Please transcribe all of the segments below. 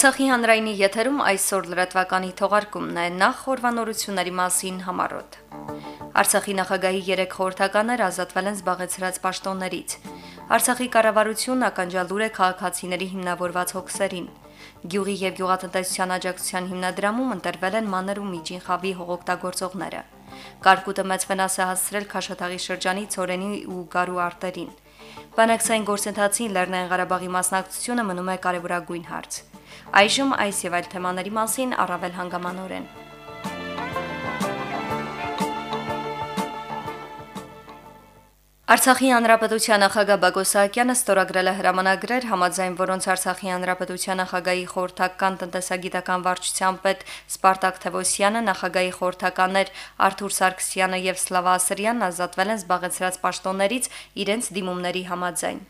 Արցախի հանրայինի եթերում այսօր լրատվականի թողարկումն է նախ խորվանորությունների մասին համարոտ։ Արցախի նախագահի 3 խորհրդականներ ազատվել են զբաղեցրած պաշտոններից։ Արցախի կառավարությունն ականջալուր է քաղաքացիների հիմնավորված հոգսերին։ Գյուղի եւ գյուղատնտեսության աջակցության հիմնադրամում ընտրվել են մանր ու միջին խավի հողօգտագործողները։ Կարկուտը մեծ վնաս է հասցրել Քաշաթաղի շրջանի Ցորենի ու Գարու արտերին։ Բանակցային գործընթացին Լեռնային Ղարաբաղի մասնակցությունը մնում է կարևորագույն հարց։ Այժմ այս եւ այլ թեմաների մասին առավել հանգամանորեն։ Արցախի հանրապետության նախագահ Բակոս Սահակյանը ստորագրել է հրամանագրեր, համաձայն որոնց Արցախի հանրապետության նախագահի խորհրդական տնտեսագիտական վարչության պետ Սպարտակ Թևոսյանը, նախագահի խորհրդականներ Արթուր Սարգսյանը եւ Սլավա Ասրյանն ազատվել են զբաղեցրած պաշտոններից իրենց դիմումների համաձայն։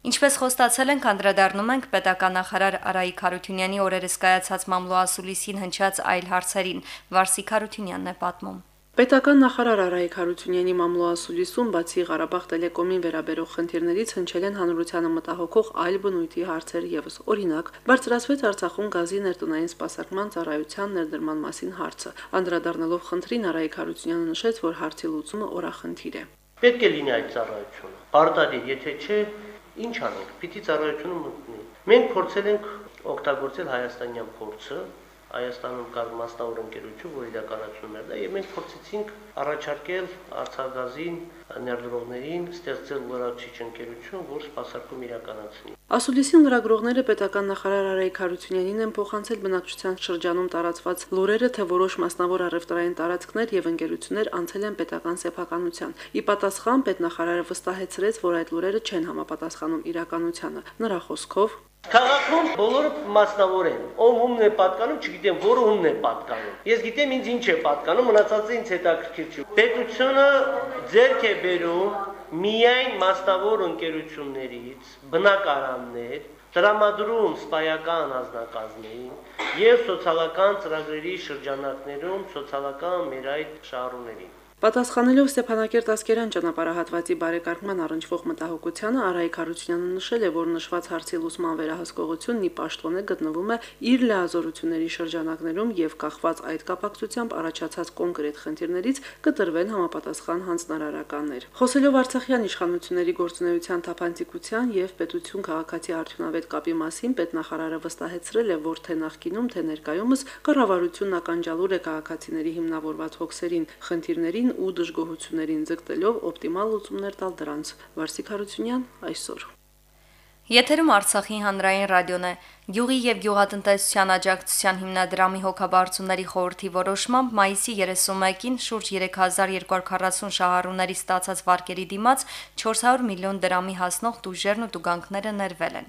Ինչպես խոստացել ենք, անդրադառնում ենք պետական նախարար Արայիկ Խարությունյանի օրերս կայացած մամլոասուլիսին հնչած այլ հարցերին։ Վարսիկ Խարությունյանն է պատմում։ Պետական նախարար Արայիկ Հարությունյանի մամլոասուլիսում բացի Ղարաբաղ տելեկոմին վերաբերող խնդիրներից հնչել են հանրությանը մտահոգող այլ բնույթի հարցեր եւս։ Օրինակ, բարձրացվեց Արցախում գազի ներտնային սպասարկման ծառայության ներդրման մասին հարցը։ Անդրադառնալով խնդրին Արայիկ Հարությունյանը նշեց, որ հարցի լուծումը օրախնդիր է։ Պետք է լինի այդ ծառայությունը։ Արտադիր, եթե չէ, Ինչ անենք։ Պիտի ծառայությունը մտնի։ Մենք փորձել ենք օգտագործել հայաստանյան փորձը, Հայաստանում կար մասնավոր ընկերություն, որ իրականացնում էր դա, եւ մենք փորձեցինք առաջարկել Արցախգազին ներդրողներին ստեղծել լրացիչ ընկերություն, որ սպասարկում իրականացնի։ Ասուլիսին լրագրողները պետական նախարար Արայք Հարությունյանին են փոխանցել բնակչության շրջանում տարածված լուրերը, թե որոշ մասնավոր առևտրային տարածքներ եւ ընկերություններ անցել են պետական սեփականության։ Ի պատասխան պետնախարարը վստահեցրեց, որ այդ լուրերը չեն համապատասխանում իրականությանը։ Նրա խոսքով Քաղաքում բոլորը մասնավոր են։ Ով ումն է պատկանում, չգիտեմ, որը ումն է պատկանում։ Ես գիտեմ ինձ ինչ է պատկանում, մնացածը ինձ հետաքրքիր չի։ Պետությունը ձերք է բերում միայն մասնավոր ընկերություններից բնակարաններ, տրամադրում սպայական անձնակազմներին եւ սոցիալական ծրագրերի շրջանակներում սոցիալական մեր այդ շահառուներին։ Պատասխանելով Ստեփանակերտ Ասկերան ճանապարհահատվածի բարեկարգման առնչվող մտահոգությանը Արայիկ Հարությունյանը նշել է, որ նշված հարցի լուսման վերահսկողությունն ի պաշտոնե գտնվում է իր լիազորությունների շրջանակներում եւ կախված այդ կապակցությամբ առաջացած կոնկրետ խնդիրներից կտրվեն համապատասխան հանձնարարականներ։ Խոսելով Արցախյան իշխանությունների գործունեության թափանցիկության եւ պետություն քաղաքացի արդյունավետ կապի մասին պետնախարարը վստահեցրել է, որ թե նախկինում, թե ներկայումս կառավարությունն ականջալուր է քաղաքացիների հիմնավորված հոգսերին, խնդիրներին խնդիրներին ու դժգոհություններին ձգտելով օպտիմալ լուծումներ տալ դրանց։ Վարսիկ Հարությունյան այսօր Եթերում Արցախի հանրային ռադիոն է։ Գյուղի եւ գյուղատնտեսության աջակցության հիմնադրամի հոգաբարձուների խորհրդի որոշմամբ մայիսի 31-ին շուրջ 3240 շահառուների ստացած վարկերի դիմաց 400 միլիոն դրամի հասնող դուժերն ու տուգանքները ներվել են։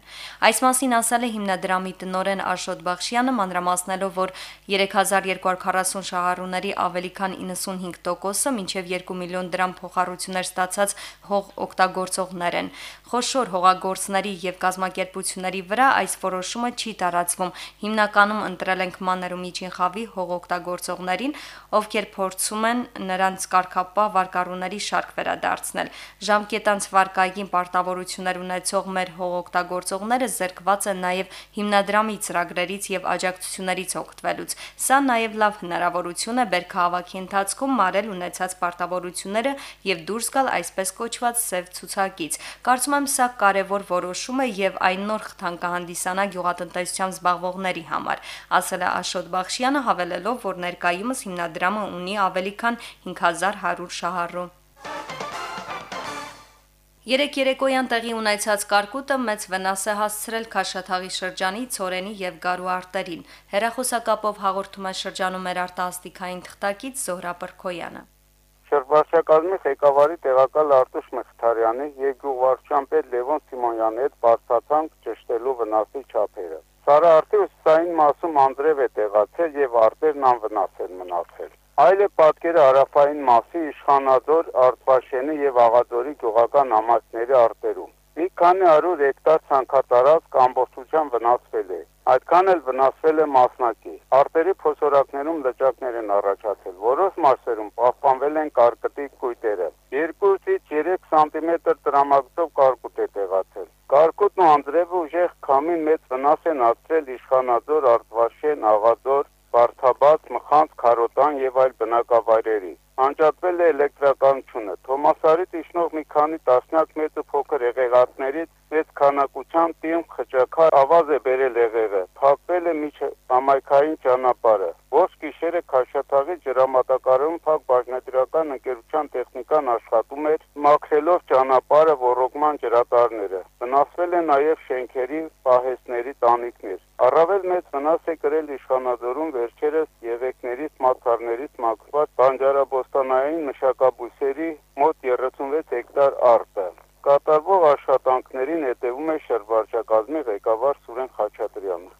Այս մասին ասել է հիմնադրամի տնօրեն Աշոտ Բախշյանը, մանրամասնելով, որ 3240 շահառուների ավելի քան 95%-ը մինչև 2 միլիոն դրամ փոխառություններ ստացած հող օգտագործողներ են։ Խոշոր հողագործների եւ կազմակերպությունների վրա այս որոշումը չի տարածվում։ Հիմնականում ընտրել ենք մանր ու միջին խավի հողօգտագործողներին, ովքեր փորձում են նրանց կարգապահ վարկառուների շարք վերադարձնել։ Ժամկետանց վարկային պարտավորություններ ունեցող մեր հողօգտագործողները զերկված են նաև հիմնադրամի ծրագրերից եւ աջակցություններից օգտվելուց։ Սա նաև լավ հնարավորություն է բերքահավաքի ընթացքում մարել ունեցած պարտավորությունները եւ դուրս գալ այսպես կոչված սև ցուցակից։ Կարծում եմ սա կարևոր որոշում է եւ այն նոր խթան կհանդիսանա գյուղատնտեսությամբ զբաղվողների համար, ասել է Աշոտ Բախշյանը հավելելով, որ ներկայումս հիմնադրամը ունի ավելի քան 5100 շահառու։ Երեք երեկոյան տեղի ունեցած կարկուտը մեծ վնաս է հասցրել Քաշաթաղի շրջանի Ցորենի եւ Գարու արտերին։ Հերախոսակապով հաղորդում է շրջանում մեր արտասթիկային թղթակից Զոհրա Պրկոյանը։ Շրջվարչակազմի ղեկավարի տեղակալ Արտուշ Մխիթարյանի եւ գյուղվարչության պետ Լևոն Սիմոնյանի հետ բարձրացանք ճշտելու վնասի չափերը։ Սարահարթի ուսային մասում անձրև է տեղացել եւ արտերն անվնաս են մնացել։ Այլ է պատկերը հարավային մասի Իշխանաձոր, Արտվաշենի եւ Աղաձորի գյուղական համայնքների արտերում։ Մի քանի 100 հեկտար ցանքատարած ամբողջությամբ վնասվել է։ Այդքան էլ վնասվել է մասնակի։ Արտերի փոսորակներում լճակներ են առաջացել, որոշ մասերում պահպանվել են կարկտի կույտերը։ 2-ից 3 սանտիմետր տրամագծով կարկուտ է տեղացել։ Կարկուտն ու անձրևը ուժեղ միանգամին մեծ վնաս են հասցրել Իշխանաձոր, Արտվաշեն, Աղաձոր, Վարդաբաց, Մխանց, Քարոտան եւ այլ բնակավայրերի անջատվել է էլեկտրականությունը։ Թոմասարից իջնող մի քանի տասնյակ մեծ ու փոքր եղեղատներից մեծ քանակությամբ տիմ խճակար ավազ է բերել եղեղը։ Փակվել է միջ համայնքային ճանապարհը։ Ողջ գիշերը Քաշաթաղի ջրամատակարարում փակ բաժնետիրական ընկերության տեխնիկան աշխատում էր, մաքրելով ճանապարհը ռոռոկման ջրատարները։ Վնասվել է նաև շենքերի պահեստների տանիքներ։ Առավել մեծ վնաս է կրել իշխանաձորում վերջերս եղեկներից, մացառներից մաքրված բանջարաբոստանային մշակաբույսերի մոտ 36 հեկտար արտը։ Կատարվող աշխատանքներին հետևում է շրջվարչակազմի ղեկավար Սուրեն Խաչատրյանը։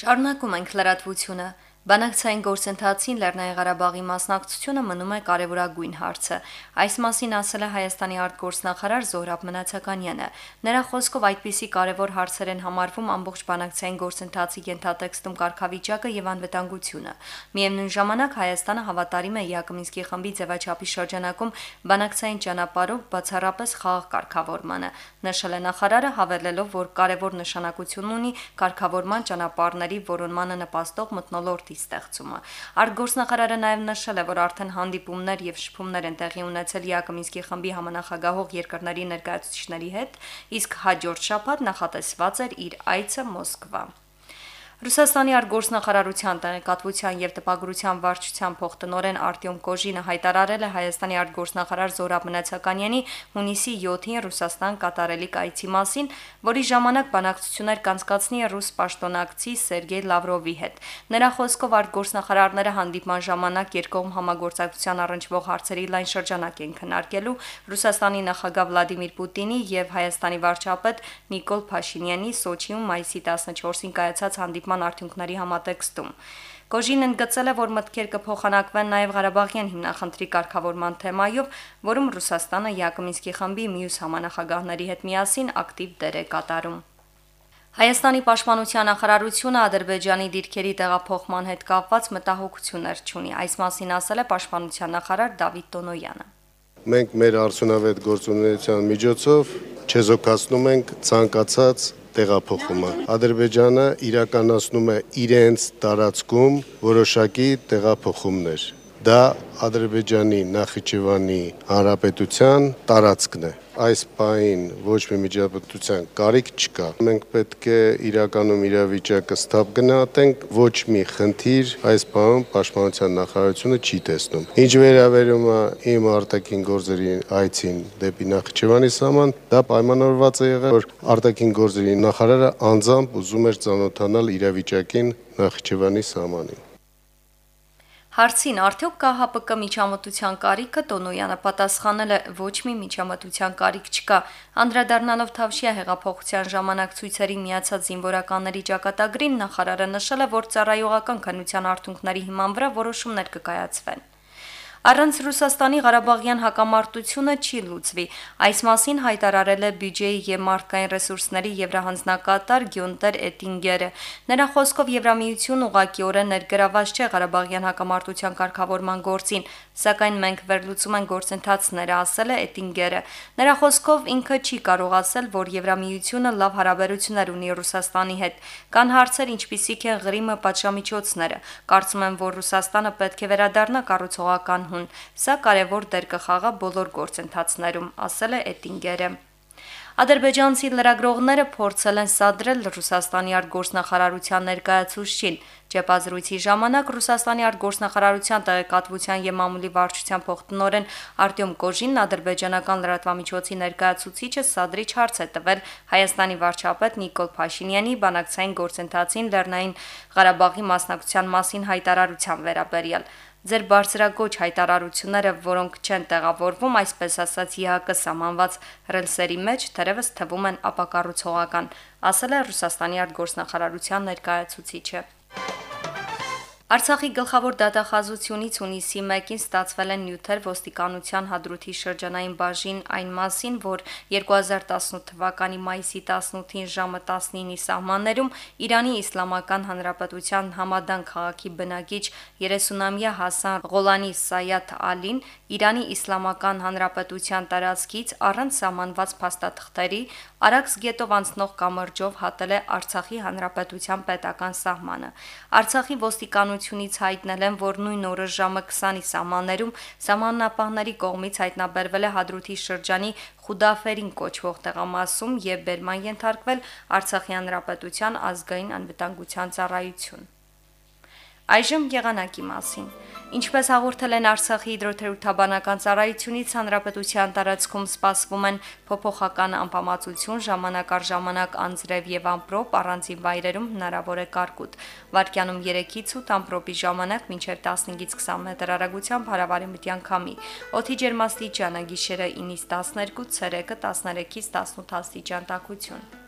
Շարունակում ենք լրատվությունը։ Բանակցային գործընթացին Լեռնային Ղարաբաղի մասնակցությունը մնում է կարևորագույն հարցը։ Այս մասին ասել է Հայաստանի արտգործնախարար Զոհրաբ Մնացականյանը։ Նրա խոսքով այդպիսի կարևոր հարցեր են համարվում ամբողջ բանակցային գործընթացի ենթատեքստում կարգավիճակը եւ անվտանգությունը։ Միևնույն ժամանակ Հայաստանը հավատարիմ է Յակոմինսկի խմբի ձևաչափի շրջանակում բանակցային ճանապարհով բացառապես խաղաղ կարգավորմանը։ Նշել է նախարարը հավելելով, որ կարևոր նշանակություն ունի կարգավորման ճանապարհների որոնմանը նպաստող մթնոլորտի ոլորտի ստեղծումը։ Արտգործնախարարը նաև նշել է, որ արդեն հանդիպումներ եւ շփումներ են տեղի ունեցել Յակոմինսկի խմբի համանախագահող երկրների ներկայացուցիչների հետ, իսկ հաջորդ շաբաթ նախատեսված էր իր այցը Մոսկվա։ Ռուսաստանի արտգործնախարարության տեղեկատվության եւ տպագրության վարչության փոխտնօրեն Արտյոմ Կոժինը հայտարարել է Հայաստանի արտգործնախարար Զորաբ Մնացականյանի հունիսի 7-ին Ռուսաստան կատարելիք այցի մասին, որի ժամանակ բանակցություններ կանցկացնի ռուս պաշտոնակցի Սերգեյ Լավրովի հետ։ Նրա խոսքով արտգործնախարարները հանդիպման ժամանակ երկկողմ համագործակցության առնչվող հարցերի լայն շրջանակ են քննարկելու Ռուսաստանի նախագահ Վլադիմիր Պուտինի եւ Հայաստանի վարչապետ Նիկոլ Փաշինյանի Սոչիում մայիսի 14-ին կայացած հանդիպման հանդիպման արդյունքների համատեքստում։ Կոժին ընդգծել է, որ մտքեր կփոխանակվեն նաև Ղարաբաղյան հիմնախնդրի կարգավորման թեմայով, որում Ռուսաստանը Յակոմինսկի խմբի մյուս համանախագահների հետ միասին ակտիվ դեր է կատարում։ Հայաստանի պաշտպանության նախարարությունը Ադրբեջանի դիրքերի տեղափոխման հետ կապված մտահոգություններ չունի։ Այս մասին ասել է պաշտպանության նախարար Դավիթ Տոնոյանը։ Մենք մեր արդյունավետ գործունեության միջոցով չեզոքացնում ենք ցանկացած տեղափոխումը։ Ադրբեջանը իրականացնում է իրենց տարածքում որոշակի տեղափոխումներ։ Դա Ադրբեջանի Նախիջևանի Հանրապետության տարածքն է այս պահին ոչ մի միջապետության կարիք չկա։ Մենք պետք է իրականում իրավիճակը ստապ գնահատենք, ոչ մի խնդիր այս պահում պաշտպանության նախարարությունը չի տեսնում։ Ինչ վերաբերում է իմ արտաքին գործերի այցին դեպի Նախիջևանի սահման, դա պայմանավորված է եղել, որ արտաքին գործերի նախարարը անձամբ ուզում էր ճանոթանալ իրավիճակին Նախիջևանի սահմանին։ Հարցին արդյոք կա ՀԱՊԿ միջամտության կարիքը Տոնոյանը պատասխանել է ոչ մի միջամտության կարիք չկա։ Անդրադառնալով Թավշյա հեղափոխության ժամանակ ցույցերի միացած զինվորականների ճակատագրին նախարարը նշել է, որ ծառայողական քննության արդյունքների հիման վրա որոշումներ կկայացվեն։ Առանց Ռուսաստանի Ղարաբաղյան հակամարտությունը չի լուծվի։ Այս մասին հայտարարել է բյուջեի եւ մարդկային ռեսուրսների Եվրահանձնակատար Գյունտեր Էտինգերը։ Նրա խոսքով Եվրամիություն ուղղակիորեն ներգրաված չէ Ղարաբաղյան հակամարտության կարգավորման գործին, սակայն մենք վերլուծում ենք գործընթացները, ասել է Էտինգերը։ Նրա խոսքով ինքը չի կարող ասել, որ Եվրամիությունը լավ հարաբերություններ ունի Ռուսաստանի հետ։ Կան հարցեր, ինչպիսիք են Ղրիմը պատժամիջոցները։ Կարծում եմ, որ Ռուսաստանը պետք է վերադառնա կառուցողական հուն։ Սա կարևոր դեր կխաղա բոլոր գործընթացներում, ասել է Էտինգերը։ Ադրբեջանցի լրագրողները փորձել են սադրել Ռուսաստանի արտգործնախարարության ներկայացուցչին։ Ճեպազրույցի ժամանակ Ռուսաստանի արտգործնախարարության տեղեկատվության եւ մամուլի վարչության փոխտնօրեն Արտյոմ Կոժինն ադրբեջանական լրատվամիջոցի ներկայացուցիչը սադրիչ հարց է տվել Հայաստանի վարչապետ Նիկոլ Փաշինյանի բանակցային գործընթացին Լեռնային Ղարաբաղի մասնակցության մասին հայտարարության վերաբերյալ ձեր բարձրագոչ հայտարարությունները, որոնք չեն տեղավորվում, այսպես ասած, ԵՀԿ սահմանված ռելսերի մեջ, թերևս թվում են ապակառուցողական, ասել է Ռուսաստանի արտգործնախարարության ներկայացուցիչը։ Արցախի գլխավոր դատախազությունից հունիսի 1-ին ստացվել են նյութեր ոստիկանության հադրութի շրջանային բաժին այն մասին, որ 2018 թվականի մայիսի 18-ին ժամը 19-ի սահմաններում Իրանի Իսլամական Հանրապետության Համադան քաղաքի բնակիչ 30-ամյա Հասան Ղոլանի Սայաթ Ալին Իրանի Իսլամական Հանրապետության տարածքից առանց սահմանված փաստաթղթերի Արաքս գետով անցնող կամրջով հատել է Արցախի Հանրապետության պետական սահմանը։ Արցախի ոստիկանությունից հայտնել են, որ նույն օրը ժամը 20-ի սահմաններում սահմանապահների կողմից հայտնաբերվել է Հադրութի շրջանի Խուդաֆերին կոչվող տեղամասում եւ բերման ենթարկվել Արցախի Հանրապետության ազգային անվտանգության ծառայություն։ Այժմ եղանակի մասին։ Ինչպես հաղորդել են Արցախի հիդրոթերապևտաբանական ծառայությունից, հանրապետության տարածքում սպասվում են փոփոխական անբավարարություն, ժամանակ առ ժամանակ անձրև եւ ամպրոպ, առանձին վայրերում հնարավոր է կարկուտ։ Վարկյանում 3-ից 8 ամպրոպի ժամանակ մինչև 15-ից 20 մետր հեռագությամբ հարավարեմտյան քամի։ Օդի ջերմաստիճանը գիշերը 9-ից 12, ցերեկը 13-ից 18 աստիճան տաքություն։